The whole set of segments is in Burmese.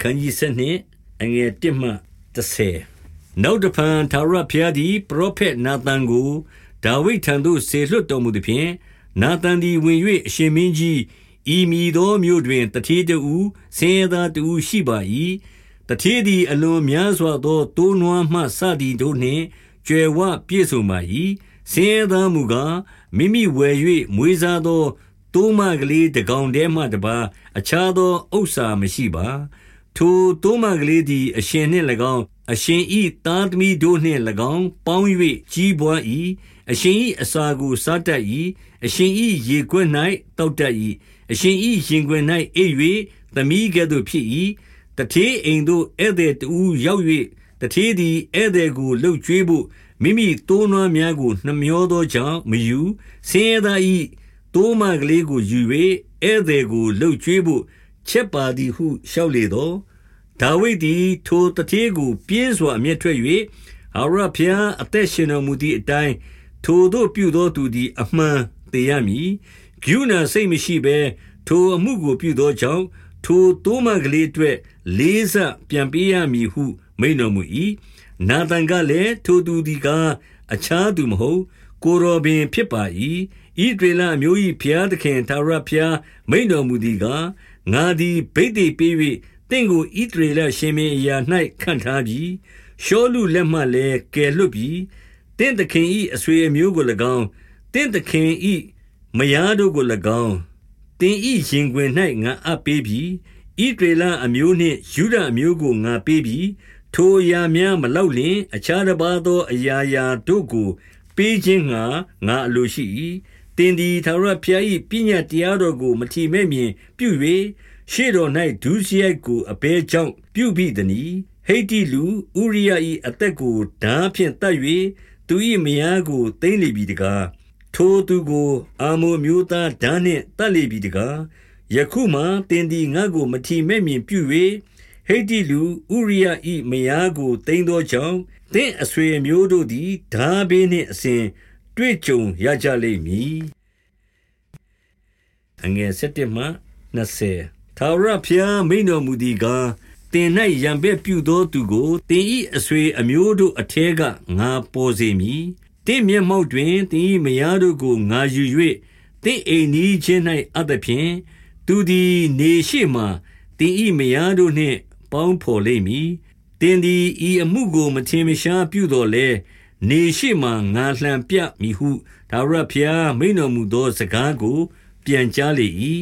ခန်းကြီး7နှင့်အငယ်1မှ30နောက်တဖန်သာရဘုရားသည်ပရောဖက်နာသန်ကိုဒါဝိဒ်ထံသို့ဆေလွတ်တော်မူသည်ဖြင့်နာသန်သည်ဝင်၍အရှင်မင်းကြီးဤမည်သောမြို့တွင်တတိတူဆင်းရဲသားတူရှိပါ၏တတိသည်အလွန်များစွာသောတိုးနွမ်းမှစသည်တို့နှင့်ကျွယ်ဝပြည့်စုံပါ၏ဆင်းရဲသားမူကားမိမိဝယ်၍မွေးစားသောတိုးမကလေးတကောင်တည်းမှတပါ အခြားသောဥစ္စာမရှိပါ ထိုတိုးမကလေးသည် အရှင်နှင့်၎င်း အရှင်ဤသားသမီးတို့နှင့်၎င်း ပေါင်း၍ကြီးပွား၏အရှင်ဤအစာကို စားတတ်၏အရှင်ဤရေခွက်၌တောက်တတ်၏အရှင်ဤရင်ခွင်၌အိပ်၍သမီးကဲ့သို့ဖြစ်၏တထေးအိမ်သို့ ဧည့်သည်တူရောက်၍တထေးသည် ဧည့်သည်ကိုလှုပ်ကြွေးဖို့ မိမိတိုးနွားများကို နှမျောသောကြောင့် မယူ ဆင်းရဲသားဤတိုးမကလေးကိုယူ၍ဧည့်သည်ကိုလှုပ်ကြွေးဖို့ ချက်ပါသည်ဟု လျှောက်လေသော ဒါဝိဒ်သည်ထိုတထေးကိုပြင်းစွာအမျက်ထွက်၍အာရဖျားအသက်ရှင်တော်မူသည့်အတိုင်းထိုတို့ပြုသောသူသည် အမှန်သေရမည်ဂုဏစိတ်မရှိဘဲထိုအမှုကိုပြုသောကြောင့်ထိုတိုးမကလေးအတွက်လေးဆပြန်ပေးရမည်ဟု မိန်တော်မူ၏နာသန်ကလည်းထိုသူသည်ကားအခြားသူမဟုတ်ကိုရောပင်ဖြစ်ပါ၏ဤဒေလအမျိုး၏ဖျားသခင်သာရဖျားမိန်တော်မူသည်ကားငါသည်ဗိတ်တိပေး၍ တင့်ကိုဣသရေလရှင်မင်းအရာ၌ခံထားပြီးရှောလူလက်မှလည်းကယ်လွတ်ပြီးတင့်သခင်၏အဆွေအမျိုးကို၎င်းတင့်သခင်၏မယားတို့ကို၎င်းတင်ဤရင်ခွင်၌ငါအပ်ပေးပြီးဣဒေလအမျိုးနှင့်ယူဒအမျိုးကိုငါပေးပြီးထိုအရာများမလောက်လျင် အခြားတစ်ပါးသောအရာရာတို့ကိုပေးခြင်းငါငါအလိုရှိ၏တင်ဒီသာရဖျား၏ပညာတရားတော်ကိုမထီမဲ့မြင်ပြု၍ ရှေ့တော်၌ဒုစရိုက်ကိုအဘဲကြောင့်ပြုပြီးသည်။ဟိတ်တိလူဥရိယ၏အသက်ကိုဓာဖြင့်တတ်၍သူ၏မယားကိုသိမ့်လေပြီတကား။ထိုသူကိုအာမိုမျိုးသားဓာနှင့်တတ်လေပြီတကား။ယခုမှတင်ဒီငါကိုမထီမဲ့မြင်ပြု၍ဟိတ်တိလူဥရိယ၏မယားကိုသိမ့်သောကြောင့်သင်အဆွေမျိုးတို့သည်ဓာဘေးနှင့်အစဉ်တွေ့ကြုံရကြလိမ့်မည်။အငယ်7မှ20 ထာဝရဘုရားမိန်တော်မူသည်ကားတင်၌ရံပဲ့ပြုသောသူကိုတင်ဤအဆွေအမျိုးတို့အထဲကငါပေါ်စေမည်တင်မျက်မှောက်တွင်တင်ဤမယားတို့ကိုငါယူ၍တင်အိမ်နီးချင်း၌အသဖြင့်သူသည်နေရှိမှတင်ဤမယားတို့နှင့်ပေါင်းဖော်လိမ့်မည်တင်သည်ဤအမှုကိုမထင်မရှားပြုတော်လဲနေရှိမှငါလှံပြမိဟုဒါဝရဖျားမိန်တော်မူသောစကားကို ပြန်ကြားလေ၏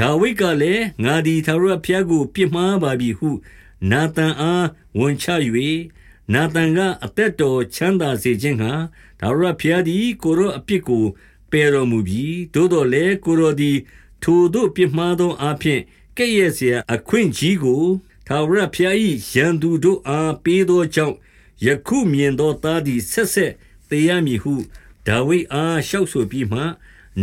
ဒါဝိဒ်ကလည်းငါသည်ထာဝရဘုရားကိုပြစ်မှားပါပြီဟုနာသန်အားဝန်ချ၍နာသန်ကအသက်တော်ချမ်းသာစေခြင်းငှာထာဝရဘုရားသည်ကိုရောအပြစ်ကိုပယ်တော်မူပြီးသို့တော်လည်းကိုရောသည်ထိုတို့ပြစ်မှားသောအဖြစ်ကဲ့ရဲ့เสียအခွင့်ကြီးကိုထာဝရဘုရား၏ရန်သူတို့အားပေးသောကြောင့်ယခုမြင်သောသားသည်ဆက်ဆက်သေရမည်ဟုဒါဝိဒ်အားလျှောက်ဆိုပြီးမှ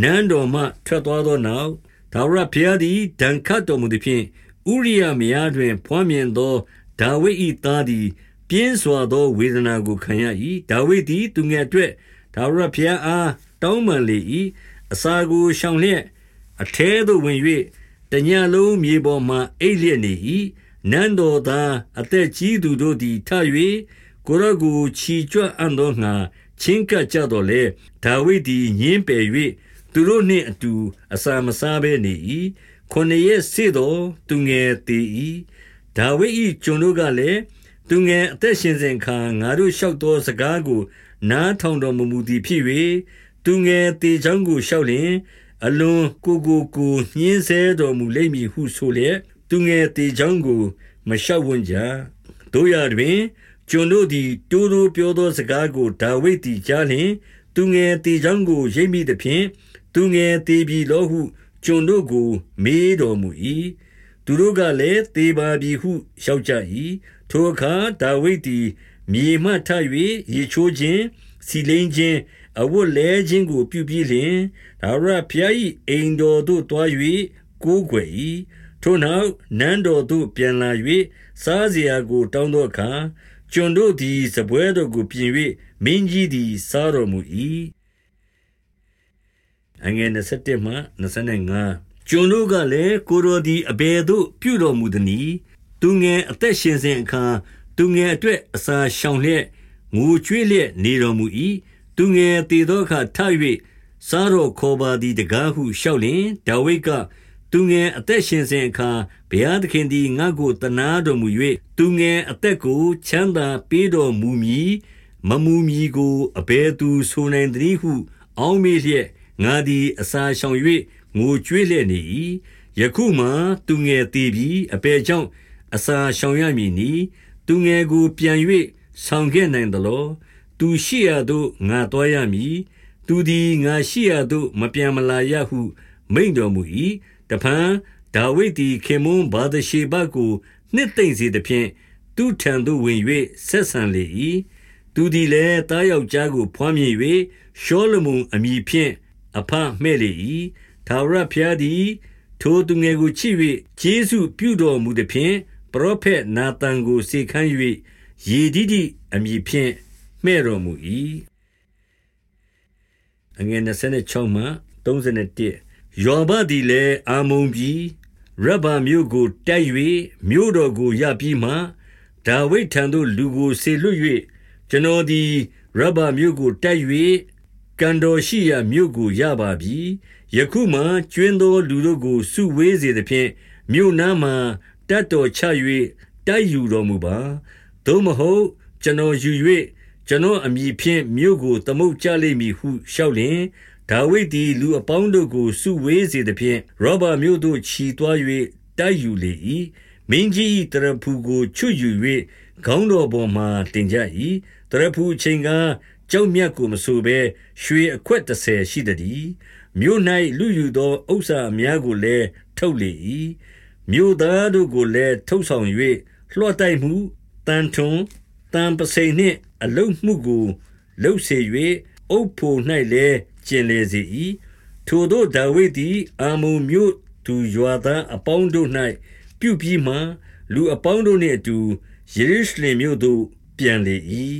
နန်းတော်မှထွက်သွားသောနောက် ထာဝရဘုရားသည်ဒဏ်ခတ်တော်မူသည်ဖြင့်ဥရိယမယားတွင် ဖွားမြင်သောဒါဝိဒ်၏သားသည် ပြင်းစွာသောဝေဒနာကိုခံရ၏ဒါဝိဒ်သည်သူငယ်အတွက်ထာဝရဘုရားအားတောင်းပန်လေ၏အစာကိုရှောင်လျက်အထဲသို့ဝင်၍တညလုံးမြေပေါ်မှအိပ်လျက်နေ၏နန်းတော်သားအသက်ကြီးသူတို့သည်ထ၍ကိုရကိုချီကြွအံ့သောငါချင်းကပ်ကြတော်လေဒါဝိဒ်သည်ညင်းပယ်၍ သူတို့နှင့်အတူအစာမစားဘဲနေ၏ခုနှစ်ရက်စေတော်သူငယ်တည်၏ဒါဝိဒ်၏ကျွန်တို့ကလည်းသူငယ်အသက်ရှင်စဉ်ခါငါတို့လျှောက်သောစကားကိုနားထောင်တော်မမူသည်ဖြစ်၍သူငယ်တည်ချောင်းကိုလျှောက်လျင်အလွန်ကိုကိုကိုညှင်းဆဲတော်မူလိမ့်မည်ဟုဆိုလျက်သူငယ်တည်ချောင်းကိုမလျှောက်ဝန်းကြတို့ရတွင်ကျွန်တို့သည်တိုးတိုးပြောသောစကားကိုဒါဝိဒ်သည်ကြားလျင်သူငယ်တည်ချောင်းကိုရိပ်မိသဖြင့် သူငယ်သေးပြီလောဟုကျွန်တို့ကိုမေးတော်မူ၏သူတို့ကလည်းသေပါပြီဟုလျှောက်ကြ၏ထိုအခါဒါဝိဒ်သည်မြေမှထ၍ရေချိုးခြင်းစီလိန်ခြင်းအဝတ်လဲခြင်းကိုပြုပြီးလျှင်ဒါဝရဖျား၏အိမ်တော်သို့တွား၍ကိုးကွယ်၏ထိုနောက်နန်းတော်သို့ပြန်လာ၍စားစရာကိုတောင်းသောအခါကျွန်တို့သည်စပွဲတော်ကိုပြင်၍မင်းကြီးသည်စားတော်မူ၏ အငယ်27မှ25ကျွန်တို့ကလည်းကိုရောဒီအဘယ်သို့ပြုတော်မူသနည်းသူငယ်အသက်ရှင်စဉ်အခါသူငယ်အတွက်အစာရှောင်လျက်ငိုကြွေးလျက်နေတော်မူ၏သူငယ်တည်သောအခါထ၍စားတော်ခေါ်ပါသည်တကားဟုလျှောက်လင်ဒါဝိဒ်ကသူငယ်အသက်ရှင်စဉ်အခါဘုရားသခင်သည်ငါ့ကိုတနာတော်မူ၍သူငယ်အသက်ကိုချမ်းသာပေးတော်မူမည်မမူမည်ကိုအဘယ်သူဆိုနိုင်သနည်းဟု အောင်းမေးလျက် ငါသည်အစာရှောင်၍ငိုကြွေးလျက်နေ၏ယခုမှသူငယ်သေးပြီးအပေကြောင့်အစာရှောင်ရမည်နီသူငယ်ကိုပြန်၍ဆောင်ခဲ့နိုင်သလောသူရှိရသို့ငါတော်ရမည်သူသည်ငါရှိရသို့မပြန်မလာရဟု မိန်တော်မူ၏တဖန်ဒါဝိဒ်သည်ခေမွန်းဘာဒရှေဘကိုနှစ်သိမ့်စေသဖြင့်သူထံသို့ဝင်၍ဆက်ဆံလေ၏သူသည်လည်းတားယောက်ျားကိုဖွမ်းမြင်၍ရှောလမုန်အမိဖြင့် အဖမှဲ့လေ၏သာရဖျားသည် ထိုသူငယ်ကိုချစ်၍ကျေးဇူးပြုတော်မူသည်ဖြင့်ပရောဖက်နာသန်ကိုစေခန်း၍ယေဒီဒီအမိဖြင့်မှဲ့တော်မူ၏အငယ်26မှ31ယောဘသည်လည်းအာမုန်ပြည်ရဗ္ဗာမြို့ကိုတိုက်၍မြို့တော်ကိုရပြီးမှဒါဝိဒ်ထံသို့လူကိုဆေလွတ်၍ကျွန်တော်သည်ရဗ္ဗာမြို့ကိုတိုက်၍ ကန်တော်ရှိရာမြို့ကိုရပါပြီယခုမှကျွင်းသောလူတို့ကိုစုဝေးစေသဖြင့်မြို့နားမှတတ်တော်ချ၍တိုက်ယူတော်မူပါသို့မဟုတ်ကျွန်တော်ယူ၍ကျွန်တော်အမိဖြင့်မြို့ကိုသမုတ်ကြလိမ့်မည်ဟုလျှောက်လင်ဒါဝိဒ်သည်လူအပေါင်းတို့ကိုစုဝေးစေသဖြင့်ရောဘမြို့သို့ခြီသွား၍တိုက်ယူလေ၏မင်းကြီးတရဖူကိုချွတ်ယူ၍ခေါင်းတော်ပေါ်မှတင်ကြ၏တရဖူချိန်က ကြောက်မြတ်ကိုမဆိုဘဲရွှေအခွက်30ရှိသည်မြို့၌လူယူသောဥစ္စာအများကိုလည်းထုတ်လေ၏မြို့သားတို့ကိုလည်းထုတ်ဆောင်၍လွှတ်တိုက်မှုတန်ထွန်တန်ပစိန်နှင့်အလုတ်မှုကိုလှုပ်စေ၍အုပ်ဖို့၌လည်းကျင်လေစေ၏ထိုတို့ဒါဝိဒ်သည်အာမုန်မြို့သူရွာသားအပေါင်းတို့၌ပြုပြီးမှလူအပေါင်းတို့နှင့်အတူယေရုရှလင်မြို့သို့ပြန်လေ၏